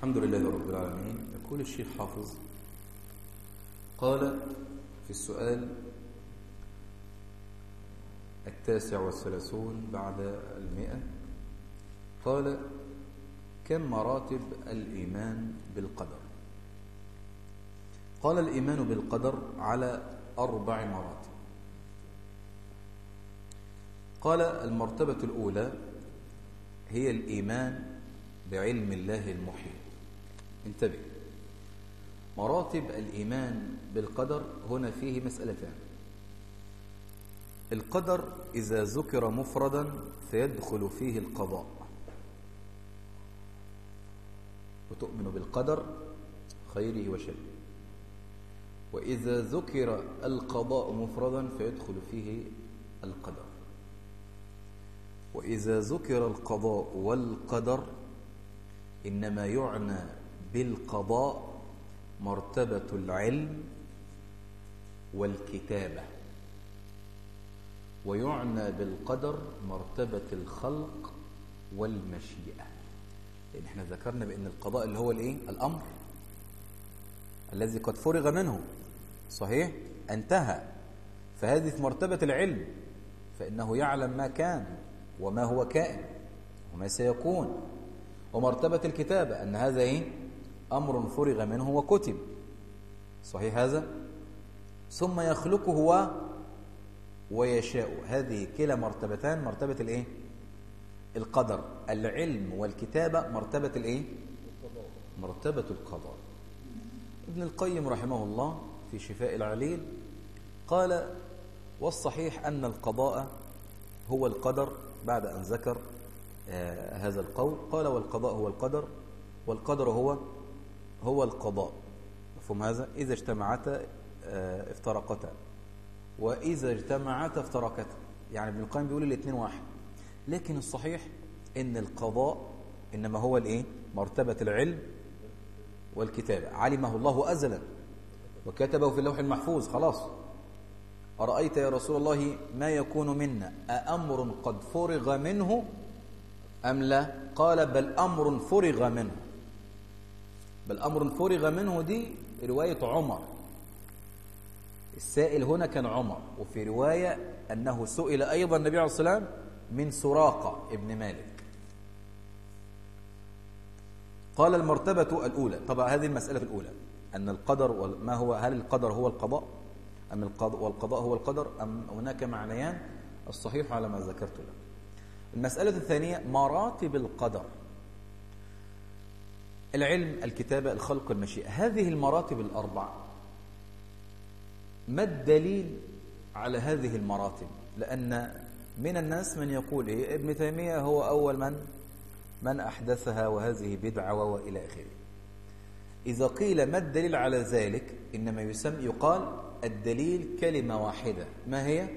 الحمد لله رب العالمين. يقول الشيخ حافظ قال في السؤال التاسع والثلاثون بعد المئة قال كم مراتب الإيمان بالقدر؟ قال الإيمان بالقدر على أربع مراتب. قال المرتبة الأولى هي الإيمان بعلم الله المحيط. انتبه. مراتب الإيمان بالقدر هنا فيه مسألتان. القدر إذا ذكر مفردا فيدخل فيه القضاء. وتؤمن بالقدر خيره وشره. وإذا ذكر القضاء مفردا فيدخل فيه القدر. وإذا ذكر القضاء والقدر إنما يعنى بالقضاء مرتبة العلم والكتابة. ويعنى بالقدر مرتبة الخلق والمشيئة. لأن إحنا ذكرنا بأن القضاء اللي هو الإيه؟ الأمر. الذي قد فرغ منه. صحيح؟ انتهى. فهذه مرتبة العلم. فإنه يعلم ما كان وما هو كائن وما سيكون. ومرتبة الكتابة. أن هذا إيه؟ أمر فرغ منه وكتب صحيح هذا؟ ثم يخلقه هو ويشاء. هذه كلا مرتبتان. مرتبة الإيه؟ القدر. العلم والكتابة مرتبة الإيه؟ مرتبة القضاء. ابن القيم رحمه الله في شفاء العليل قال والصحيح أن القضاء هو القدر بعد أن ذكر آه هذا القول. قال والقضاء هو القدر. والقدر هو هو القضاء. مفهوم هذا؟ إذا اجتمعتا آه افترقتا. وإذا اجتمعتا افترقتا. يعني ابن القيم بيقول الاثنين واحد. لكن الصحيح إن القضاء إنما هو الإيه؟ مرتبة العلم والكتابة. علمه الله أزلا. وكتبه في اللوح المحفوظ. خلاص. أرأيت يا رسول الله ما يكون منا؟ أأمر قد فرغ منه أم لا؟ قال بل أمر فرغ منه. بل أمر فرغ منه دي رواية عمر. السائل هنا كان عمر وفي رواية أنه سئل أيضا النبي عليه الصلاة والسلام من سراقة ابن مالك. قال المرتبة الأولى طبعا هذه المسألة الأولى أن القدر ما هو هل القدر هو القضاء؟ أم القضاء والقضاء هو القدر؟ أم هناك معنيان؟ الصحيح على ما ذكرت لك المسألة الثانية مراتب القدر. العلم الكتابة الخلق المشيئة. هذه المراتب الأربعة. ما الدليل على هذه المراتب؟ لأن من الناس من يقول إيه ابن تيمية هو أول من؟ من أحدثها وهذه بدعة وإلى آخره. إذا قيل ما الدليل على ذلك إنما يسمى يقال الدليل كلمة واحدة. ما هي؟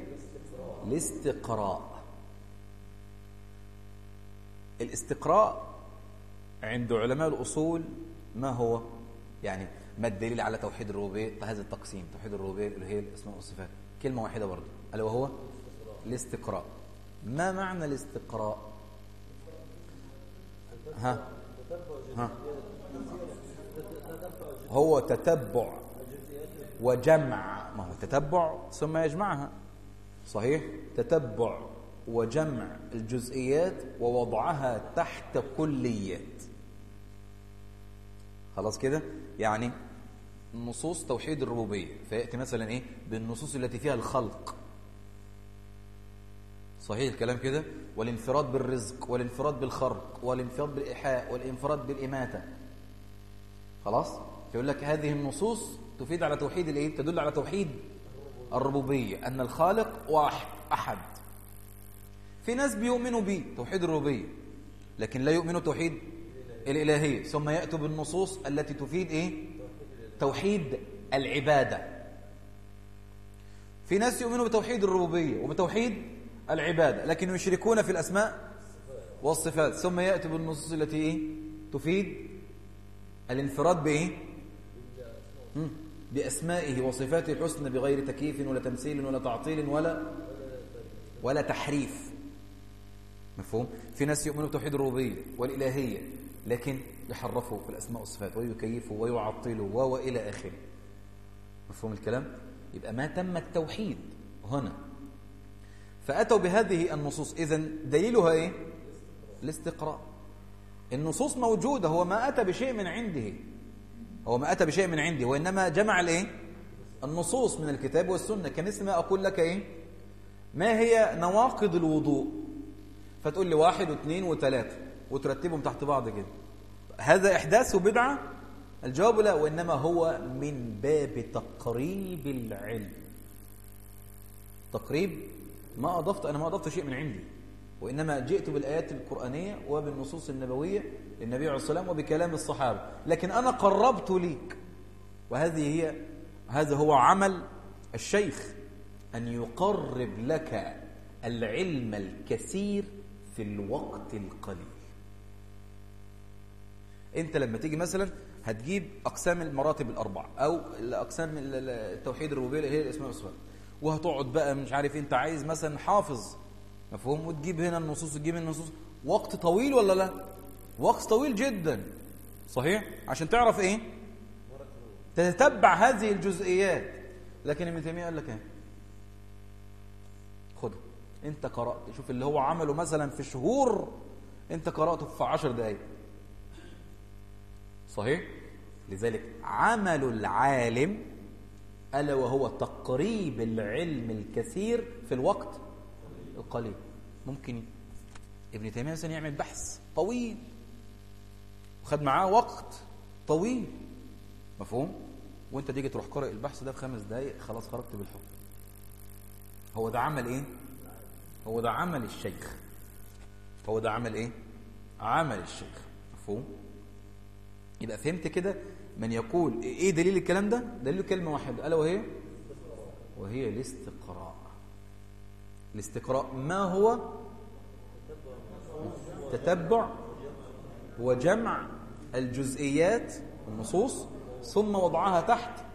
الاستقراء. الاستقراء عند علماء الأصول ما هو؟ يعني ما الدليل على توحيد الربوبية؟ هذا التقسيم توحيد الربوبية اللي هي الأسماء والصفات. كلمة واحدة برضه ألا وهو؟ الاستقراء. ما معنى الاستقراء؟ ها؟ ها؟ هو تتبع وجمع. ما هو تتبع ثم يجمعها. صحيح؟ تتبع وجمع الجزئيات ووضعها تحت كليات خلاص كده؟ يعني نصوص توحيد الربوبية. فيأتي مثلا إيه؟ بالنصوص التي فيها الخلق. صحيح الكلام كده؟ والانفراد بالرزق والانفراد بالخرق والانفراد بالإيحاء والانفراد بالإماتة. خلاص؟ يقول لك هذه النصوص تفيد على توحيد الإيه؟ تدل على توحيد الربوبية. أن الخالق واحد أحد. في ناس بيؤمنوا به توحيد الربوبية. لكن لا يؤمنوا توحيد الإلهية. ثم يأتوا بالنصوص التي تفيد إيه؟ توحيد العبادة. في ناس يؤمنوا بتوحيد الربوبية وبتوحيد العبادة لكن يشركون في الأسماء والصفات. ثم يأتوا بالنصوص التي إيه؟ تفيد الانفراد بإيه؟ بأسمائه وصفاته الحسنى بغير تكييف ولا تمثيل ولا تعطيل ولا ولا تحريف. مفهوم؟ في ناس يؤمنوا بتوحيد الربوبية والإلهية. لكن يحرفوا في الأسماء والصفات ويكيفوا ويعطلوا وإلى آخره. مفهوم الكلام؟ يبقى ما تم التوحيد هنا. فأتوا بهذه النصوص. إذا دليلها إيه؟ الاستقراء. النصوص موجودة. هو ما أتى بشيء من عنده. هو ما أتى بشيء من عنده. وإنما جمع الإيه؟ النصوص من الكتاب والسنة. كمثل ما أقول لك إيه؟ ما هي نواقض الوضوء؟ فتقول لي واحد واثنين وثلاثة. وترتبهم تحت بعض كده. هذا إحداث وبدعة الجواب لا وإنما هو من باب تقريب العلم. تقريب؟ ما أضفت أنا ما أضفت شيء من عندي. وإنما جئت بالآيات القرآنية وبالنصوص النبوية للنبي عليه الصلاة والسلام وبكلام الصحابة. لكن أنا قربت ليك. وهذه هي هذا هو عمل الشيخ أن يقرب لك العلم الكثير في الوقت القليل. انت لما تيجي مثلا هتجيب أقسام المراتب الأربعة أو اقسام التوحيد الربوبية اللي هي الإسماء والصفات. وهتقعد بقى مش عارف أنت عايز مثلا حافظ مفهوم؟ وتجيب هنا النصوص وتجيب هنا النصوص. وقت طويل ولا لا؟ وقت طويل جدا. صحيح؟ عشان تعرف إيه؟ تتتبع هذه الجزئيات. لكن ابن تيمية قال لك إيه؟ خده أنت قرأت شوف اللي هو عمله مثلا في شهور أنت قرأته في عشر دقائق صحيح؟ لذلك عمل العالم ألا وهو تقريب العلم الكثير في الوقت القليل. ممكن ابن تيمية مثلا يعمل بحث طويل وخد معاه وقت طويل. مفهوم؟ وانت تيجي تروح قارئ البحث ده في خمس دقايق خلاص خرجت بالحكم. هو ده عمل إيه؟ هو ده عمل الشيخ. هو ده عمل إيه؟ عمل الشيخ. مفهوم؟ يبقى فهمت كده من يقول إيه دليل الكلام ده؟ دليل كلمة واحدة. ألا وهي؟ وهي الاستقراء. الاستقراء ما هو؟ تتبع وجمع الجزئيات النصوص ثم وضعها تحت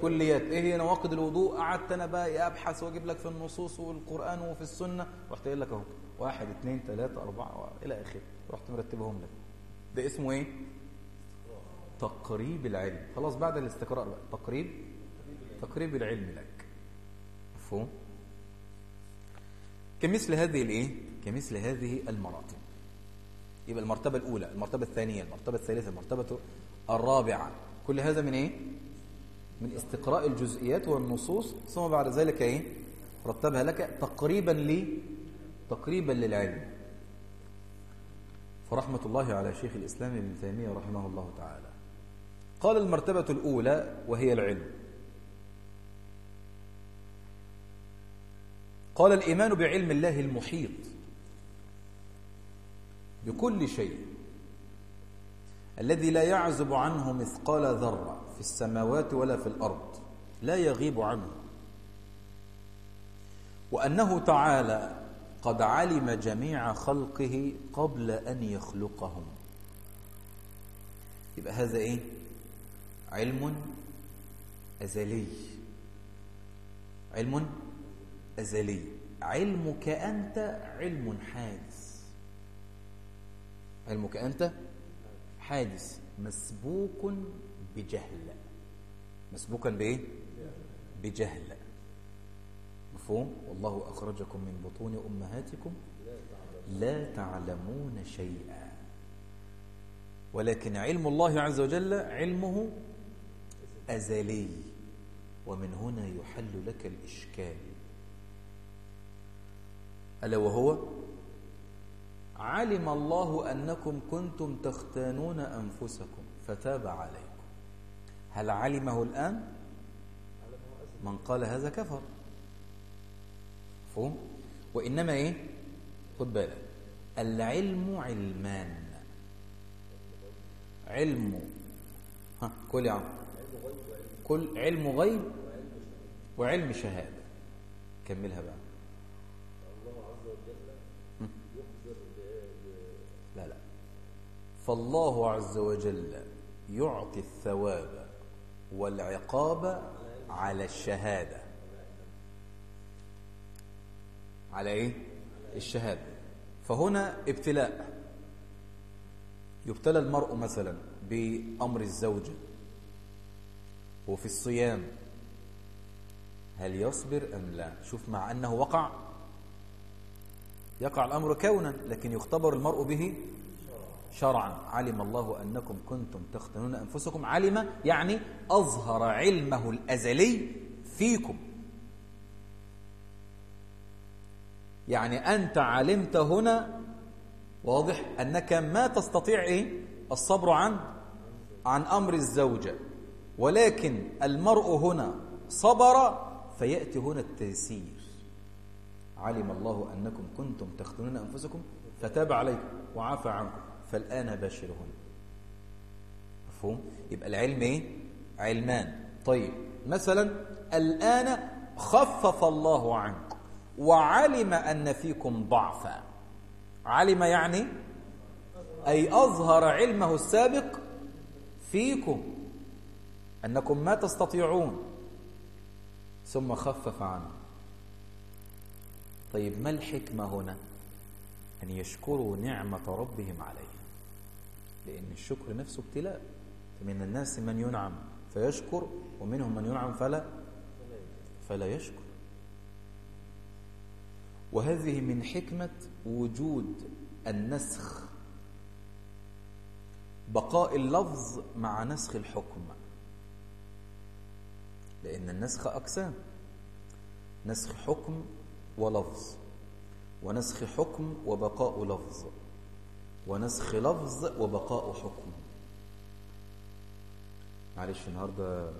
كليات. إيه هي نواقض الوضوء؟ قعدت أنا بقى أبحث وأجيب لك في النصوص والقرآن وفي السنة. رحت قايل لك أهو. واحد اثنين ثلاثة أربعة إلى آخره. رحت مرتبهم لك. ده اسمه إيه؟ تقريب العلم. خلاص بعد الاستقراء بقى. تقريب تقريب العلم لك. مفهوم؟ كمثل هذه الإيه؟ كمثل هذه المراتب. يبقى المرتبة الأولى المرتبة الثانية المرتبة الثالثة المرتبة الرابعة. كل هذا من إيه؟ من استقراء الجزئيات والنصوص. ثم بعد ذلك إيه؟ رتبها لك تقريبا لي تقريبا للعلم. فرحمة الله على شيخ الإسلام ابن تيمية رحمه الله تعالى. قال المرتبة الأولى وهي العلم. قال الإيمان بعلم الله المحيط. بكل شيء. الذي لا يعزب عنه مثقال ذرة في السماوات ولا في الأرض. لا يغيب عنه. وأنه تعالى قد علم جميع خلقه قبل أن يخلقهم. يبقى هذا إيه؟ علم أزلي. علم أزلي. علمك أنت علم حادث. علمك أنت حادث. مسبوق بجهل. مسبوقا بإيه؟ بجهل. مفهوم؟ والله أخرجكم من بطون أمهاتكم لا تعلمون شيئا. ولكن علم الله عز وجل علمه أزلي ومن هنا يحل لك الإشكال. ألا وهو؟ علم الله أنكم كنتم تختانون أنفسكم فتاب عليكم. هل علمه الآن؟ من قال هذا كفر. فهم؟ وإنما إيه؟ خد بالك. العلم علمان. علم. ها كل يا عم. كل علم غيب وعلم شهادة. كملها بقى. الله عز وجل لا لا. فالله عز وجل يعطي الثواب والعقاب على الشهادة. على إيه؟ الشهادة. فهنا ابتلاء. يبتلى المرء مثلا بأمر الزوجة وفي الصيام. هل يصبر أم لا؟ شوف مع أنه وقع. يقع الأمر كونا لكن يختبر المرء به شرعا. علم الله أنكم كنتم تختنون أنفسكم. علم يعني أظهر علمه الأزلي فيكم. يعني أنت علمت هنا واضح أنك ما تستطيع إيه؟ الصبر عن عن أمر الزوجة. ولكن المرء هنا صبر فيأتي هنا التيسير. علم الله أنكم كنتم تختنون أنفسكم فتاب عليكم وعفى عنكم. فالآن باشرهن مفهوم؟ يبقى العلم إيه؟ علمان. طيب مثلا الآن خفف الله عنكم وعلم أن فيكم ضعفا. علم يعني أي أظهر علمه السابق فيكم. أنكم ما تستطيعون. ثم خفف عنه. طيب ما الحكمة هنا؟ أن يشكروا نعمة ربهم عليهم. لأن الشكر نفسه ابتلاء. فمن الناس من ينعم فيشكر ومنهم من ينعم فلا فلا يشكر. وهذه من حكمة وجود النسخ. بقاء اللفظ مع نسخ الحكم. لأن النسخ أقسام. نسخ حكم ولفظ. ونسخ حكم وبقاء لفظ. ونسخ لفظ وبقاء حكم. معلش النهارده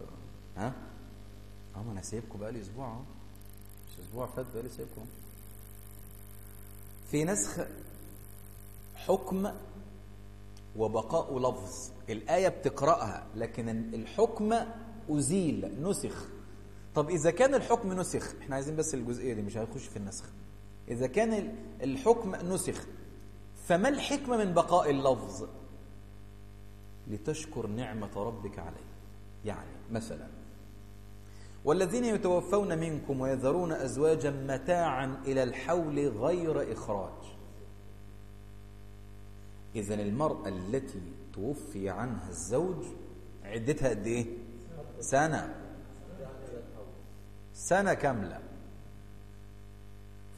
ها؟ آه ما أنا سايبكم بقالي أسبوع أهو. مش أسبوع فات بقالي سايبكم في نسخ حكم وبقاء لفظ. الآية بتقرأها لكن الحكم أزيل نسخ. طب إذا كان الحكم نسخ إحنا عايزين بس الجزئية دي مش هنخش في النسخ. إذا كان الحكم نسخ فما الحكمة من بقاء اللفظ؟ لتشكر نعمة ربك عليه. يعني مثلا والذين يتوفون منكم ويذرون أزواجا متاعا إلى الحول غير إخراج. إذا المرأة التي توفي عنها الزوج عدتها قد إيه؟ سنة. سنة كاملة.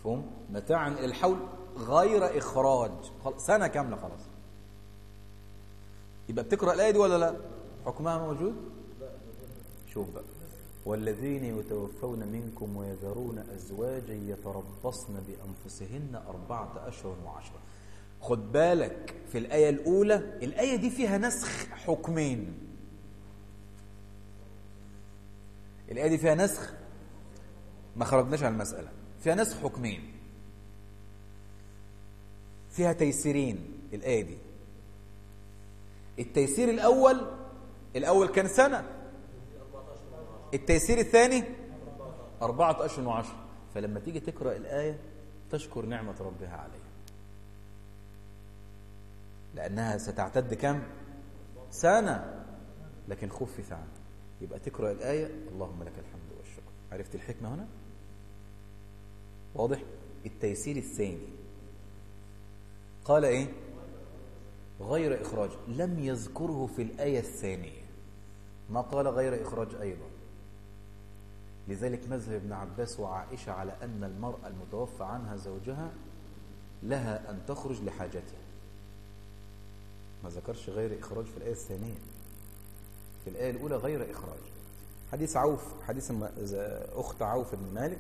فهم؟ متاعا الحول غير إخراج. سنة كاملة خلاص. يبقى بتقرأ الآية دي ولا لا؟ حكمها موجود؟ شوف بقى. والذين يتوفون منكم ويذرون أزواجا يتربصن بأنفسهن أربعة أشهر وعشرة. خد بالك في الآية الأولى الآية دي فيها نسخ حكمين. الآية دي فيها نسخ ما خرجناش عن المسألة. فيها نسخ حكمين. فيها تيسيرين الآية دي. التيسير الأول الأول كان سنة. التيسير الثاني أربعة أشهر وعشر فلما تيجي تقرأ الآية تشكر نعمة ربها عليها. لأنها ستعتد كم؟ سنة. لكن خفف عنه يبقى تقرأ الآية اللهم لك الحمد والشكر. عرفت الحكمة هنا؟ واضح؟ التيسير الثاني. قال إيه؟ غير إخراج. لم يذكره في الآية الثانية. ما قال غير إخراج أيضا؟ لذلك مذهب ابن عباس وعائشة على أن المرأة المتوفى عنها زوجها لها أن تخرج لحاجتها. ما ذكرش غير إخراج في الآية الثانية. في الآية الأولى غير إخراج. حديث عوف حديث أخت عوف بن مالك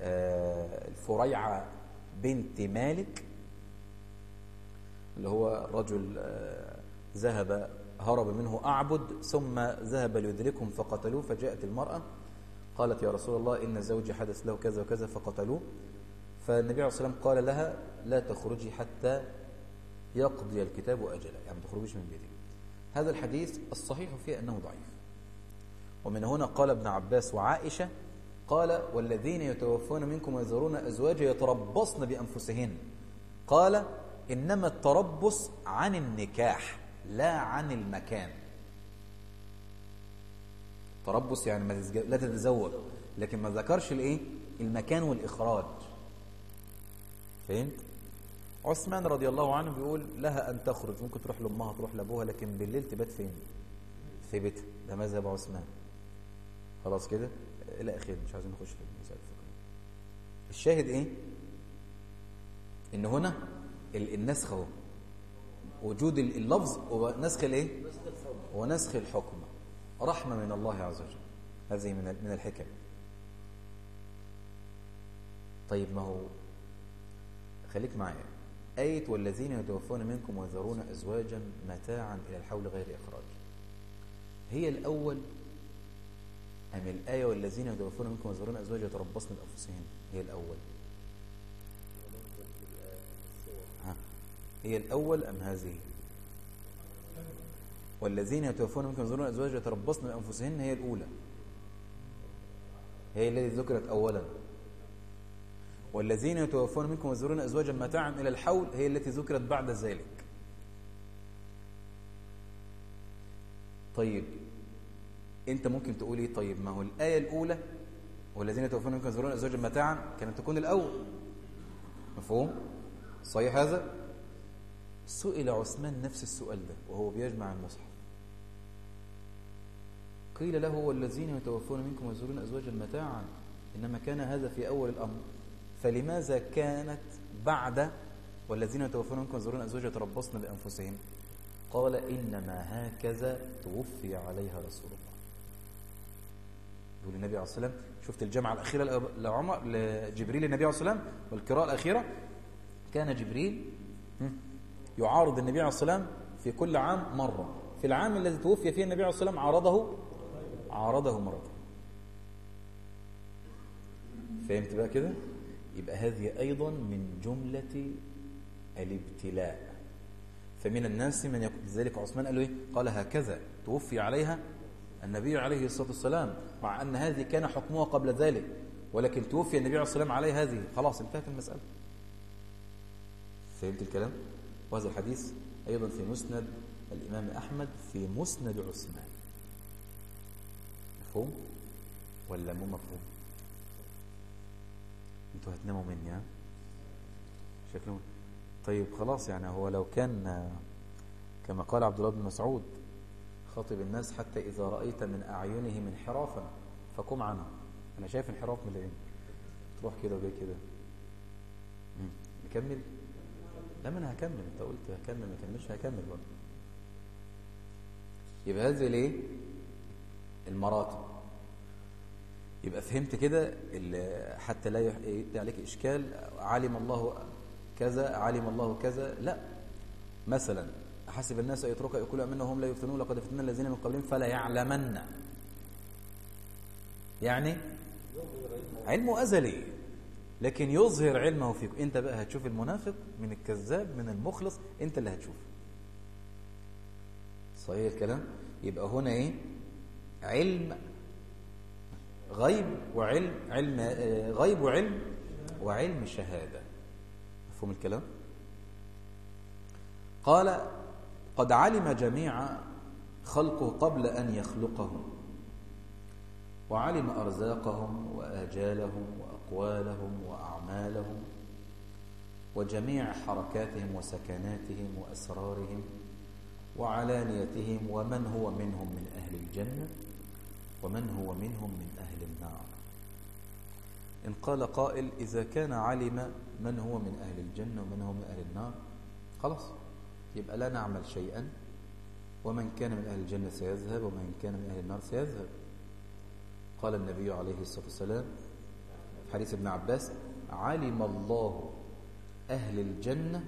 الفريعة بنت مالك اللي هو رجل ذهب هرب منه أعبد ثم ذهب ليدركهم فقتلوه فجاءت المرأة قالت يا رسول الله إن زوجي حدث له كذا وكذا فقتلوه. فالنبي عليه الصلاة والسلام قال لها لا تخرجي حتى يقضي الكتاب أجله يعني ما تخرجيش من بيتك. هذا الحديث الصحيح فيه أنه ضعيف. ومن هنا قال ابن عباس وعائشة قال والذين يتوفون منكم ويذرون أزواجا يتربصن بأنفسهن. قال إنما التربص عن النكاح لا عن المكان. تربص يعني ما لا تتزوج لكن ما ذكرش الإيه؟ المكان والإخراج. فهمت؟ عثمان رضي الله عنه بيقول لها أن تخرج. ممكن تروح لأمها تروح لأبوها لكن بالليل تبات فين؟ في بيتها ده مذهب عثمان. خلاص كده؟ إلى آخره. مش عايزين نخش في الفقهية الشاهد إيه؟ إن هنا ال- النسخ أهو. وجود ال- اللفظ ونسخ الحكم ونسخ الحكم. رحمة من الله عز وجل. هذه من من الحكم. طيب ما هو خليك معايا. آية والذين يتوفون منكم ويذرون أزواجا متاعا إلى الحول غير إخراج. هي الأول أم الآية والذين يتوفون منكم ويذرون أزواجا يتربصن بأنفسهن. هي الأول. ها. هي الأول أم هذه؟ والذين يتوفون منكم ويذرون أزواجا يتربصن بأنفسهن هي الأولى. هي التي ذكرت أولا. والذين يتوفون منكم ويذرون أزواجا متاعا إلى الحول هي التي ذكرت بعد ذلك. طيب أنت ممكن تقول إيه؟ طيب ما هو الآية الأولى؟ والذين يتوفون منكم ويذرون أزواجا متاعا كانت تكون الأول. مفهوم؟ صحيح هذا؟ سئل عثمان نفس السؤال ده وهو بيجمع المصحف قيل له والذين يتوفون منكم ويذرون أزواجا متاعا إنما كان هذا في أول الأمر. فلماذا كانت بعد والذين يتوفون منكم ويذرون أزواجا يتربصن بأنفسهم؟ قال إنما هكذا توفي عليها رسول الله. يقول النبي عليه الصلاة والسلام شفت الجامعة الأخيرة لعمر لجبريل النبي عليه الصلاة والسلام والقراءة الأخيرة؟ كان جبريل يعارض النبي عليه الصلاة والسلام في كل عام مرة. في العام الذي توفي فيه النبي عليه الصلاة والسلام عارضه عارضه مرة. فهمت بقى كده؟ يبقى هذه أيضا من جملة الابتلاء. فمن الناس من يقول لذلك عثمان قال له إيه؟ قال هكذا. توفي عليها النبي عليه الصلاة والسلام مع أن هذه كان حكمها قبل ذلك ولكن توفي النبي عليه الصلاة والسلام عليه هذه. خلاص انتهت المسألة. فهمت الكلام؟ وهذا الحديث أيضا في مسند الإمام أحمد في مسند عثمان. مفهوم؟ ولا مو مفهوم؟ أنتوا هتناموا مني ها؟ شكلهم. طيب خلاص يعني هو لو كان كما قال عبد الله بن مسعود خاطب الناس حتى إذا رأيت من أعينهم انحرافا فقم عنها أنا شايف انحراف من العين. تروح كده وجاي كده. نكمل؟ لا ما أنا هكمل. أنت قلت هكمل ما كملش هكمل برضه. يبقى هذه الايه المراتب. يبقى فهمت كده حتى لا يأتي عليك إشكال علم الله كذا علم الله كذا لا. مثلا حسب الناس أن يترك يقول أمنا وهم لا يفتنون لقد فتنا الذين من قبلهم فلا يعلمن يعني علمه أزلي لكن يظهر علمه فيك. انت بقى هتشوف المنافق من الكذاب من المخلص انت اللي هتشوف. صحيح الكلام؟ يبقى هنا إيه؟ علم غيب وعلم علم غيب وعلم وعلم شهادة. مفهوم الكلام؟ قال قد علم جميع خلقه قبل أن يخلقهم وعلم أرزاقهم وآجالهم وأقوالهم وأعمالهم وجميع حركاتهم وسكناتهم وأسرارهم وعلانيتهم ومن هو منهم من أهل الجنة ومن هو منهم من أهل النار. إن قال قائل إذا كان علم من هو من أهل الجنة ومن هو من أهل النار خلاص يبقى لا نعمل شيئا. ومن كان من أهل الجنة سيذهب ومن كان من أهل النار سيذهب. قال النبي عليه الصلاة والسلام في حديث ابن عباس علم الله أهل الجنة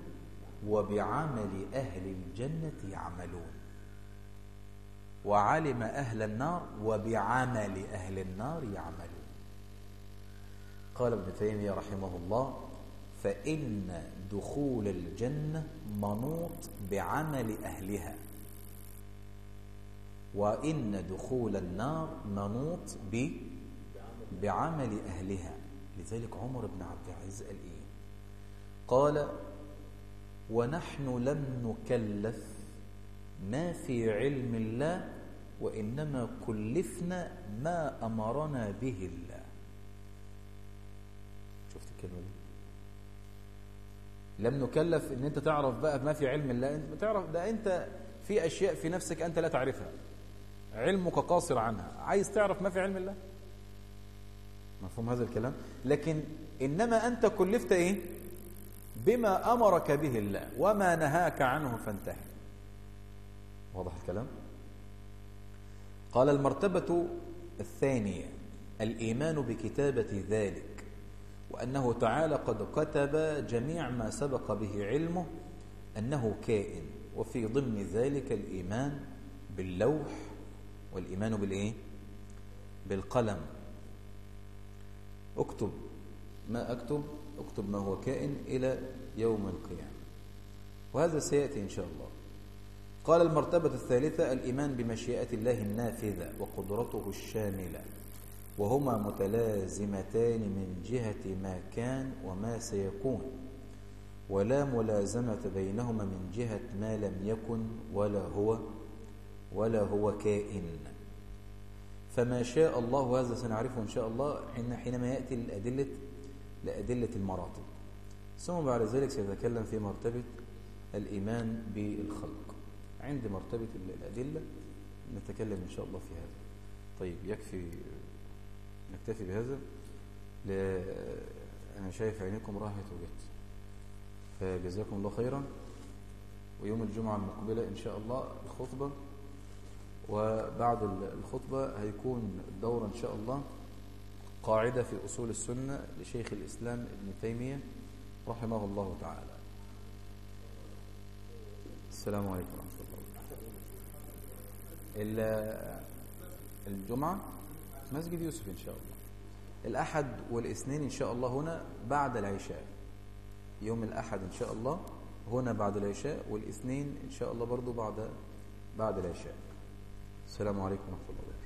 وبعمل أهل الجنة يعملون. وعلم أهل النار وبعمل أهل النار يعملون. قال ابن تيمية رحمه الله فإن دخول الجنة منوط بعمل أهلها وإن دخول النار منوط ب بعمل أهلها. لذلك عمر بن عبد العزيز قال إيه؟ قال ونحن لم نكلف ما في علم الله وإنما كلفنا ما أمرنا به الله. شفت الكلمة دي؟ لم نكلف إن أنت تعرف بقى ما في علم الله أنت. بتعرف ده أنت في أشياء في نفسك أنت لا تعرفها. علمك قاصر عنها. عايز تعرف ما في علم الله؟ مفهوم هذا الكلام؟ لكن إنما أنت كلفت إيه؟ بما أمرك به الله. وما نهاك عنه فانتهي. واضح الكلام؟ قال المرتبة الثانية الإيمان بكتابة ذلك وأنه تعالى قد كتب جميع ما سبق به علمه أنه كائن وفي ضمن ذلك الإيمان باللوح والإيمان بالإيه؟ بالقلم اكتب ما أكتب اكتب ما هو كائن إلى يوم القيامة وهذا سيأتي إن شاء الله قال المرتبة الثالثة الإيمان بمشيئة الله النافذة وقدرته الشاملة وهما متلازمتان من جهة ما كان وما سيكون ولا ملازمة بينهما من جهة ما لم يكن ولا هو ولا هو كائن. فما شاء الله هذا سنعرفه إن شاء الله حين حينما يأتي الأدلة لأدلة المراتب. ثم بعد ذلك سيتكلم في مرتبة الإيمان بالخلق. عند مرتبة الأدلة نتكلم إن شاء الله في هذا. طيب يكفي نكتفي بهذا. ل... أنا شايف عينيكم راحت وجت. فجزاكم الله خيرا. ويوم الجمعة المقبلة إن شاء الله الخطبة. وبعد الخطبة هيكون الدورة إن شاء الله قاعدة في أصول السنة لشيخ الإسلام ابن تيمية رحمه الله تعالى. السلام عليكم ورحمة الله. الجمعة مسجد يوسف إن شاء الله. الأحد والإثنين إن شاء الله هنا بعد العشاء. يوم الأحد إن شاء الله هنا بعد العشاء والإثنين إن شاء الله برضو بعد بعد العشاء. السلام عليكم ورحمة الله